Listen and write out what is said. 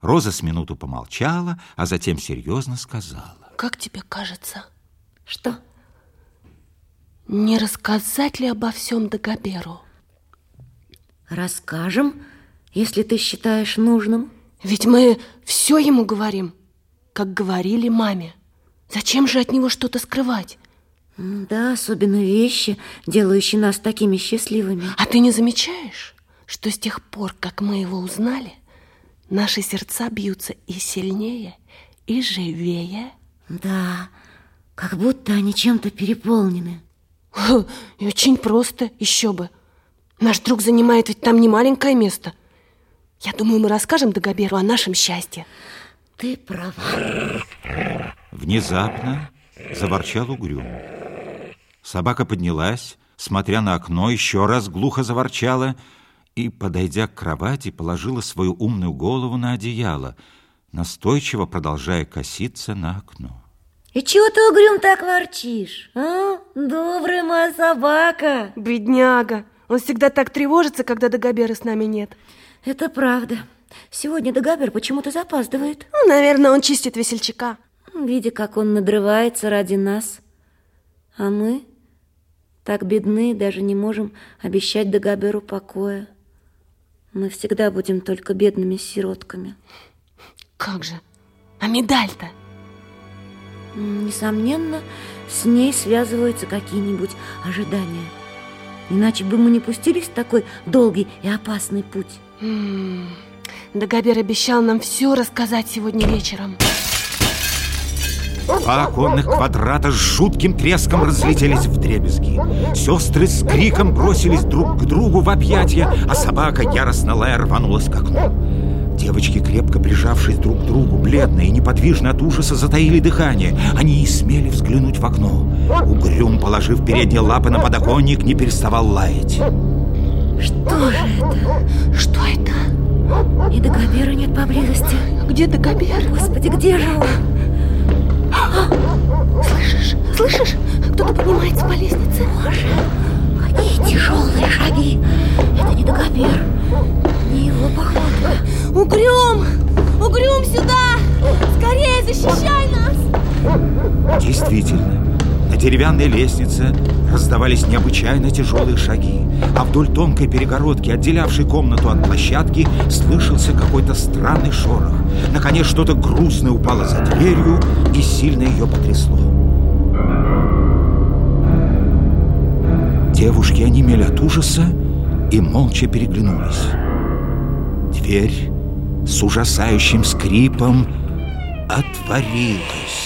Роза с минуту помолчала, а затем серьезно сказала. Как тебе кажется? Что? Не рассказать ли обо всем Дагоберу? Расскажем, если ты считаешь нужным. Ведь мы все ему говорим, как говорили маме. Зачем же от него что-то скрывать? Да, особенно вещи, делающие нас такими счастливыми. А ты не замечаешь, что с тех пор, как мы его узнали, наши сердца бьются и сильнее, и живее? Да, как будто они чем-то переполнены. И очень просто, еще бы. Наш друг занимает ведь там не маленькое место. Я думаю, мы расскажем Дагоберу о нашем счастье. Ты права. Внезапно заворчал угрюм. Собака поднялась, смотря на окно, еще раз глухо заворчала и, подойдя к кровати, положила свою умную голову на одеяло, настойчиво продолжая коситься на окно. И чего ты, Угрюм, так ворчишь? А? Добрая моя собака. Бедняга. Он всегда так тревожится, когда Дагобера с нами нет. Это правда. Сегодня Дагобер почему-то запаздывает. Ну, наверное, он чистит весельчака. Видя, как он надрывается ради нас. А мы так бедны, даже не можем обещать Дагоберу покоя. Мы всегда будем только бедными сиротками. Как же? А медаль-то? Несомненно, с ней связываются какие-нибудь ожидания. Иначе бы мы не пустились в такой долгий и опасный путь. М -м, Дагобер обещал нам все рассказать сегодня вечером. Два оконных квадрата с жутким треском разлетелись в дребезги. Сестры с криком бросились друг к другу в объятия, а собака, яростно лая, рванулась к окну. Девочки, крепко прижавшись друг к другу, бледные и неподвижно от ужаса, затаили дыхание. Они не смели взглянуть в окно. Угрюм, положив передние лапы на подоконник, не переставал лаять. Что же это? Что это? И Дагобера нет поблизости. Где Дагобер? Господи, где же он? Слышишь? Слышишь? Кто-то поднимается по лестнице. Боже, какие тяжелые шаги. Это не Дагобер, не его походка. Угрюм! Угрюм сюда! Скорее защищай нас! Действительно, на деревянной лестнице раздавались необычайно тяжелые шаги, а вдоль тонкой перегородки, отделявшей комнату от площадки, слышался какой-то странный шорох. Наконец что-то грустное упало за дверью и сильно ее потрясло. Девушки онемели от ужаса и молча переглянулись. Дверь с ужасающим скрипом отворилась.